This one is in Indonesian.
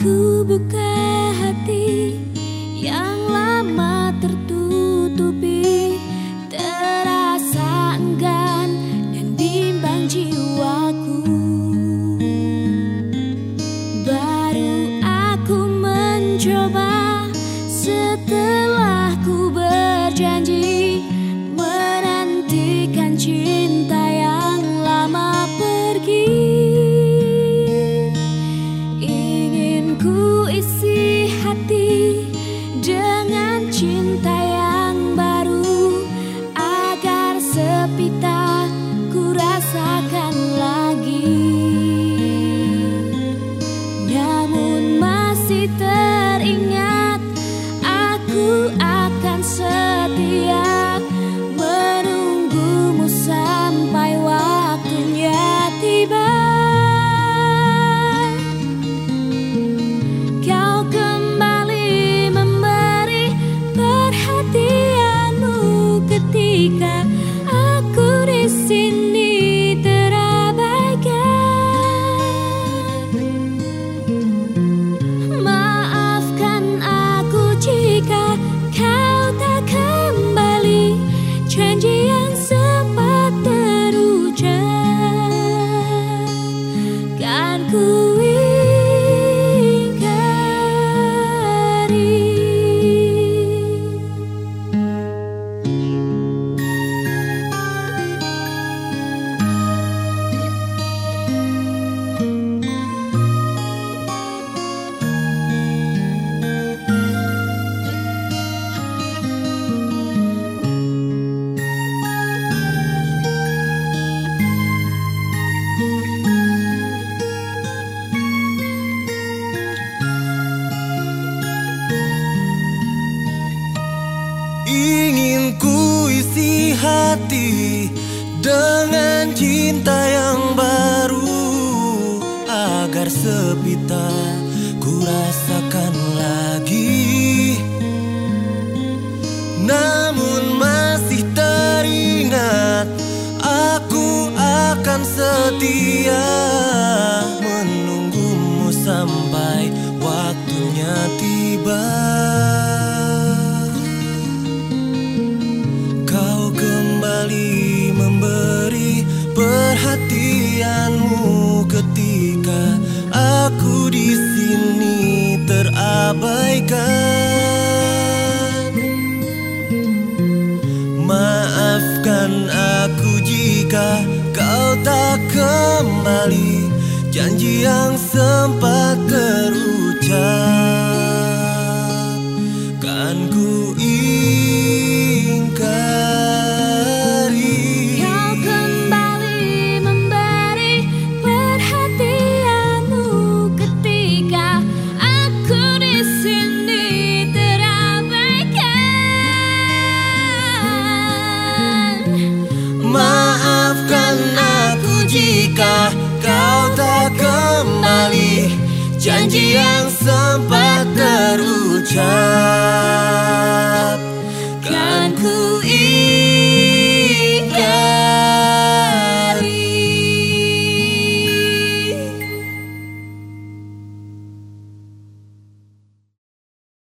Ku buka hati yang lama Ku isi hati dengan cinta yang baru agar sepita cinta yang baru agar sepi tak ku rasakan lagi. Namun masih teringat aku akan setia menunggumu sampai waktunya tiba. tak kembali. Janji yang sempat terucap. janji yang sempat terucap.